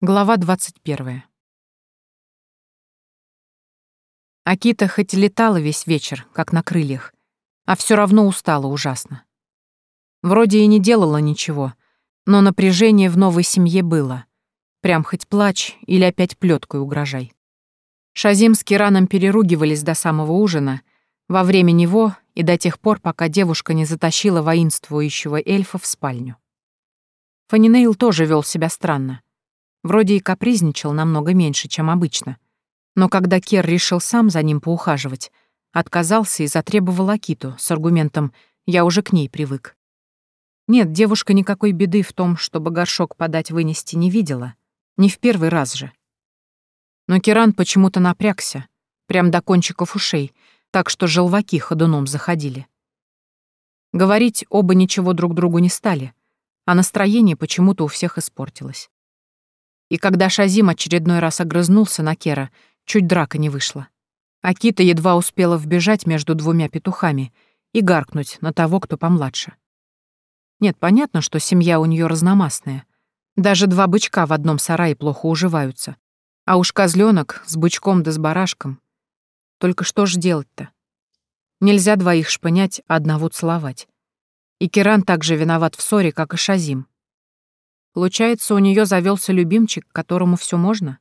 Глава 21. Акита хоть летала весь вечер, как на крыльях, а все равно устала ужасно. Вроде и не делала ничего, но напряжение в новой семье было. Прям хоть плачь или опять плеткой угрожай. Шазим с Кираном переругивались до самого ужина, во время него и до тех пор, пока девушка не затащила воинствующего эльфа в спальню. Фанинейл тоже вел себя странно. Вроде и капризничал намного меньше, чем обычно. Но когда Кер решил сам за ним поухаживать, отказался и затребовал Акиту с аргументом «я уже к ней привык». Нет, девушка никакой беды в том, чтобы горшок подать вынести не видела. Не в первый раз же. Но Керан почему-то напрягся, прям до кончиков ушей, так что желваки ходуном заходили. Говорить оба ничего друг другу не стали, а настроение почему-то у всех испортилось. И когда Шазим очередной раз огрызнулся на Кера, чуть драка не вышла. Акита едва успела вбежать между двумя петухами и гаркнуть на того, кто помладше. Нет, понятно, что семья у нее разномастная. Даже два бычка в одном сарае плохо уживаются. А уж козленок с бычком да с барашком. Только что ж делать-то? Нельзя двоих шпынять, одного целовать. И Керан также виноват в ссоре, как и Шазим. Получается, у нее завелся любимчик, которому все можно?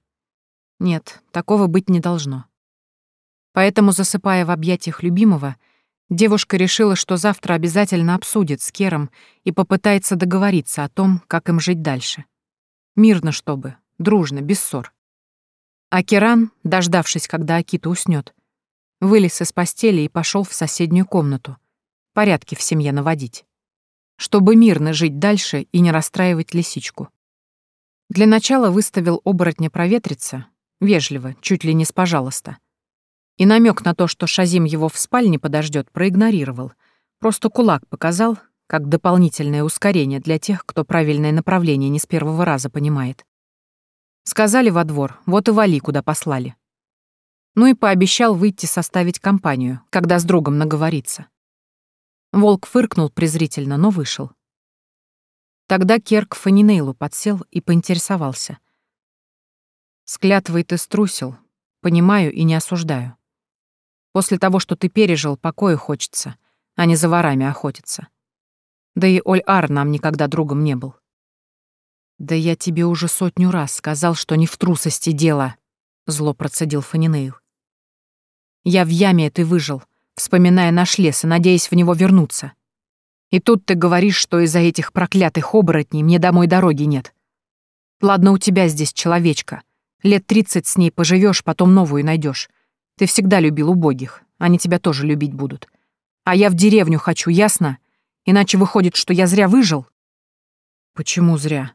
Нет, такого быть не должно. Поэтому, засыпая в объятиях любимого, девушка решила, что завтра обязательно обсудит с Кером и попытается договориться о том, как им жить дальше. Мирно, чтобы, дружно, без ссор. А Керан, дождавшись, когда Акита уснет, вылез из постели и пошел в соседнюю комнату. Порядки в семье наводить чтобы мирно жить дальше и не расстраивать лисичку. Для начала выставил оборотня проветриться, вежливо, чуть ли не с пожалуйста. И намек на то, что Шазим его в спальне подождет, проигнорировал. Просто кулак показал, как дополнительное ускорение для тех, кто правильное направление не с первого раза понимает. Сказали во двор, вот и вали, куда послали. Ну и пообещал выйти составить компанию, когда с другом наговорится. Волк фыркнул презрительно, но вышел. Тогда Керк Фанинейлу подсел и поинтересовался. «С ты струсил, понимаю и не осуждаю. После того, что ты пережил, покоя хочется, а не за ворами охотиться. Да и Оль-Ар нам никогда другом не был». «Да я тебе уже сотню раз сказал, что не в трусости дело», — зло процедил Фанинейл. «Я в яме, ты выжил, вспоминая наш лес и надеясь в него вернуться. И тут ты говоришь, что из-за этих проклятых оборотней мне домой дороги нет. Ладно, у тебя здесь человечка. Лет тридцать с ней поживешь, потом новую найдешь. Ты всегда любил убогих, они тебя тоже любить будут. А я в деревню хочу, ясно? Иначе выходит, что я зря выжил. Почему зря?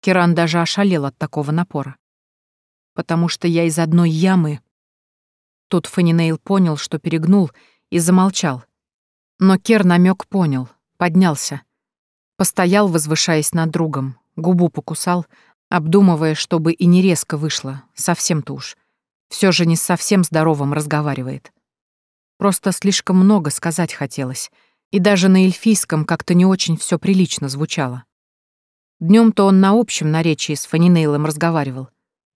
Киран даже ошалел от такого напора. Потому что я из одной ямы Тут Фанинейл понял, что перегнул, и замолчал. Но Кер намек понял, поднялся. Постоял, возвышаясь над другом, губу покусал, обдумывая, чтобы и не резко вышло, совсем-то уж. Все же не совсем здоровым разговаривает. Просто слишком много сказать хотелось, и даже на эльфийском как-то не очень все прилично звучало. днем то он на общем наречии с Фанинейлом разговаривал,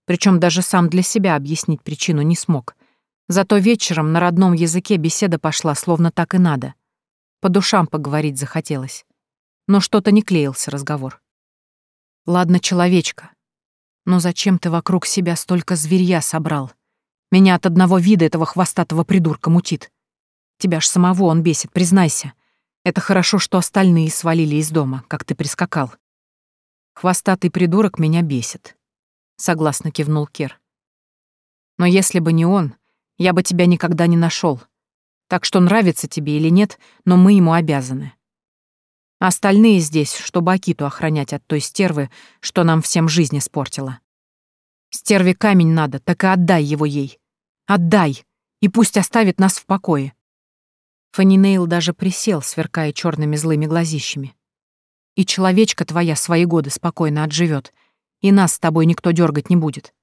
причем даже сам для себя объяснить причину не смог — Зато вечером на родном языке беседа пошла, словно так и надо. По душам поговорить захотелось. Но что-то не клеился разговор. Ладно, человечка. Но зачем ты вокруг себя столько зверья собрал? Меня от одного вида этого хвостатого придурка мутит. Тебя ж самого он бесит, признайся. Это хорошо, что остальные свалили из дома, как ты прискакал. Хвостатый придурок меня бесит. Согласно кивнул Кер. Но если бы не он, я бы тебя никогда не нашел. Так что нравится тебе или нет, но мы ему обязаны. Остальные здесь, чтобы Акиту охранять от той стервы, что нам всем жизнь испортила. Стерве камень надо, так и отдай его ей. Отдай, и пусть оставит нас в покое. Фанинейл даже присел, сверкая черными злыми глазищами. И человечка твоя свои годы спокойно отживет, и нас с тобой никто дергать не будет.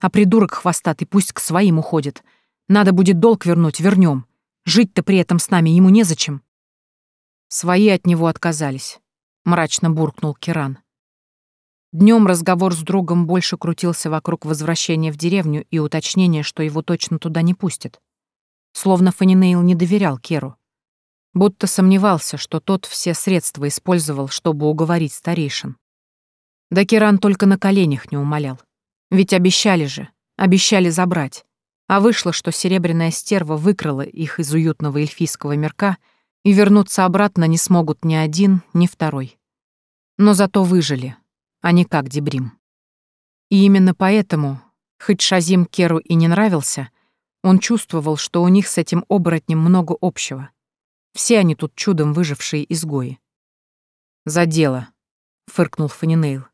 А придурок хвостатый пусть к своим уходит — надо будет долг вернуть, вернем. Жить-то при этом с нами ему незачем. Свои от него отказались, мрачно буркнул Киран. Днем разговор с другом больше крутился вокруг возвращения в деревню и уточнения, что его точно туда не пустят. Словно Фанинейл не доверял Керу. Будто сомневался, что тот все средства использовал, чтобы уговорить старейшин. Да Керан только на коленях не умолял. Ведь обещали же, обещали забрать. А вышло, что серебряная стерва выкрала их из уютного эльфийского мирка, и вернуться обратно не смогут ни один, ни второй. Но зато выжили, а не как Дебрим. И именно поэтому, хоть Шазим Керу и не нравился, он чувствовал, что у них с этим оборотнем много общего. Все они тут чудом выжившие изгои. «За дело», — фыркнул Фанинейл.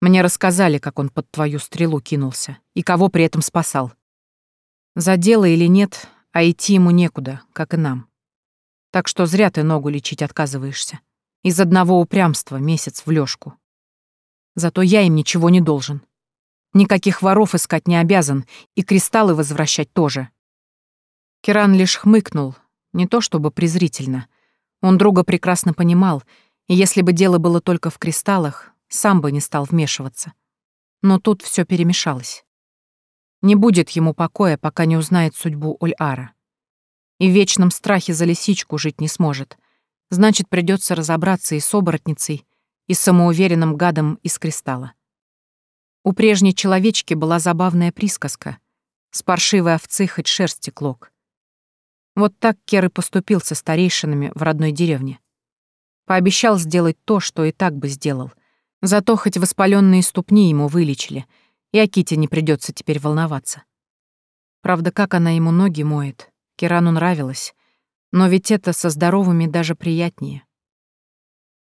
«Мне рассказали, как он под твою стрелу кинулся и кого при этом спасал. За дело или нет, а идти ему некуда, как и нам. Так что зря ты ногу лечить отказываешься. Из одного упрямства месяц в лёжку. Зато я им ничего не должен. Никаких воров искать не обязан, и кристаллы возвращать тоже. Киран лишь хмыкнул, не то чтобы презрительно. Он друга прекрасно понимал, и если бы дело было только в кристаллах, сам бы не стал вмешиваться. Но тут все перемешалось. Не будет ему покоя, пока не узнает судьбу Ульара. И в вечном страхе за лисичку жить не сможет. Значит, придется разобраться и с оборотницей, и с самоуверенным гадом из кристалла. У прежней человечки была забавная присказка. С паршивой овцы хоть шерсти клок. Вот так Кер и поступил со старейшинами в родной деревне. Пообещал сделать то, что и так бы сделал. Зато хоть воспаленные ступни ему вылечили, и Аките не придется теперь волноваться. Правда, как она ему ноги моет, Кирану нравилось, но ведь это со здоровыми даже приятнее.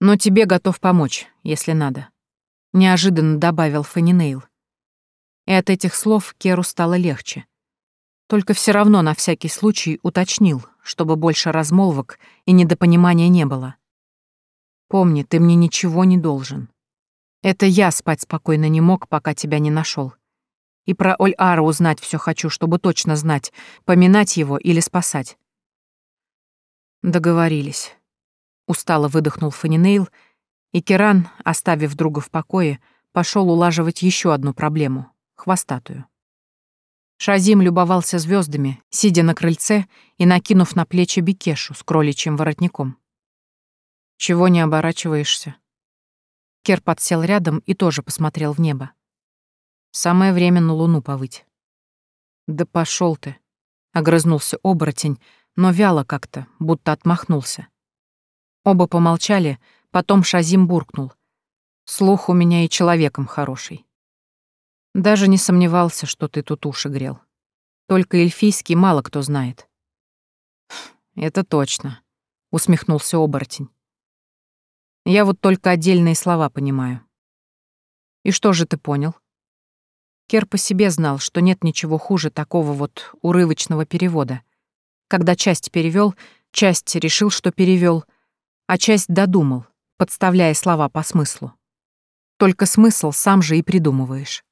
Но тебе готов помочь, если надо», — неожиданно добавил Фанинейл. И от этих слов Керу стало легче. Только все равно на всякий случай уточнил, чтобы больше размолвок и недопонимания не было. «Помни, ты мне ничего не должен. Это я спать спокойно не мог, пока тебя не нашел. И про Оль-Ара узнать все хочу, чтобы точно знать, поминать его или спасать». Договорились. Устало выдохнул Фанинейл, и Керан, оставив друга в покое, пошел улаживать еще одну проблему — хвостатую. Шазим любовался звездами, сидя на крыльце и накинув на плечи бикешу с кроличьим воротником. «Чего не оборачиваешься?» Кер подсел рядом и тоже посмотрел в небо. Самое время на луну повыть. «Да пошел ты!» — огрызнулся оборотень, но вяло как-то, будто отмахнулся. Оба помолчали, потом Шазим буркнул. «Слух у меня и человеком хороший. Даже не сомневался, что ты тут уши грел. Только эльфийский мало кто знает». «Это точно», — усмехнулся оборотень. «Я вот только отдельные слова понимаю». «И что же ты понял?» Кер по себе знал, что нет ничего хуже такого вот урывочного перевода. Когда часть перевел, часть решил, что перевел — а часть додумал, подставляя слова по смыслу. Только смысл сам же и придумываешь.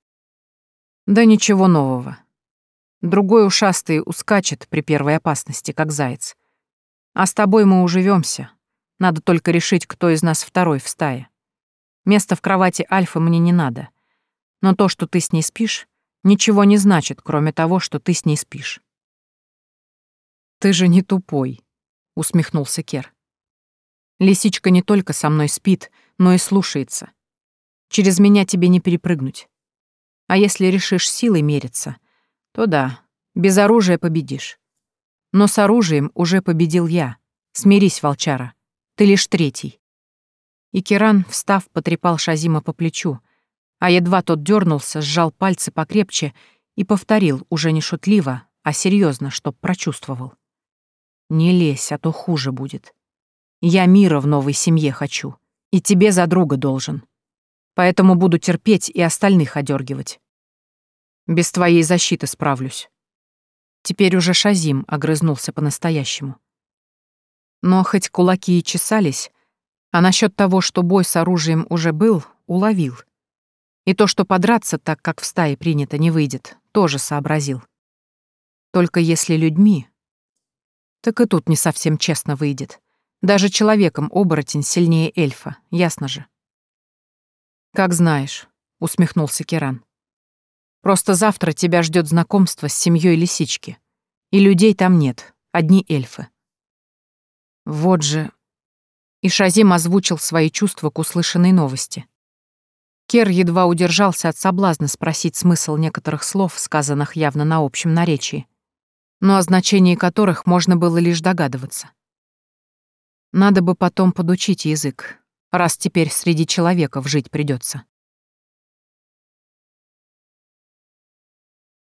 Да ничего нового. Другой ушастый ускачет при первой опасности, как заяц. А с тобой мы уживемся. Надо только решить, кто из нас второй в стае. Место в кровати Альфы мне не надо. Но то, что ты с ней спишь, ничего не значит, кроме того, что ты с ней спишь. «Ты же не тупой», — усмехнулся Кер. Лисичка не только со мной спит, но и слушается. Через меня тебе не перепрыгнуть. А если решишь силой мериться, то да, без оружия победишь. Но с оружием уже победил я. Смирись, волчара. Ты лишь третий. И Киран, встав, потрепал Шазима по плечу, а едва тот дернулся, сжал пальцы покрепче и повторил уже не шутливо, а серьезно, чтоб прочувствовал. «Не лезь, а то хуже будет. Я мира в новой семье хочу, и тебе за друга должен. Поэтому буду терпеть и остальных одергивать. Без твоей защиты справлюсь. Теперь уже Шазим огрызнулся по-настоящему. Но хоть кулаки и чесались, а насчет того, что бой с оружием уже был, уловил. И то, что подраться так, как в стае принято, не выйдет, тоже сообразил. Только если людьми, так и тут не совсем честно выйдет. Даже человеком оборотень сильнее эльфа, ясно же. «Как знаешь», — усмехнулся Керан. «Просто завтра тебя ждет знакомство с семьей лисички. И людей там нет, одни эльфы». Вот же... И Шазим озвучил свои чувства к услышанной новости. Кер едва удержался от соблазна спросить смысл некоторых слов, сказанных явно на общем наречии, но о значении которых можно было лишь догадываться. Надо бы потом подучить язык, раз теперь среди человеков жить придется.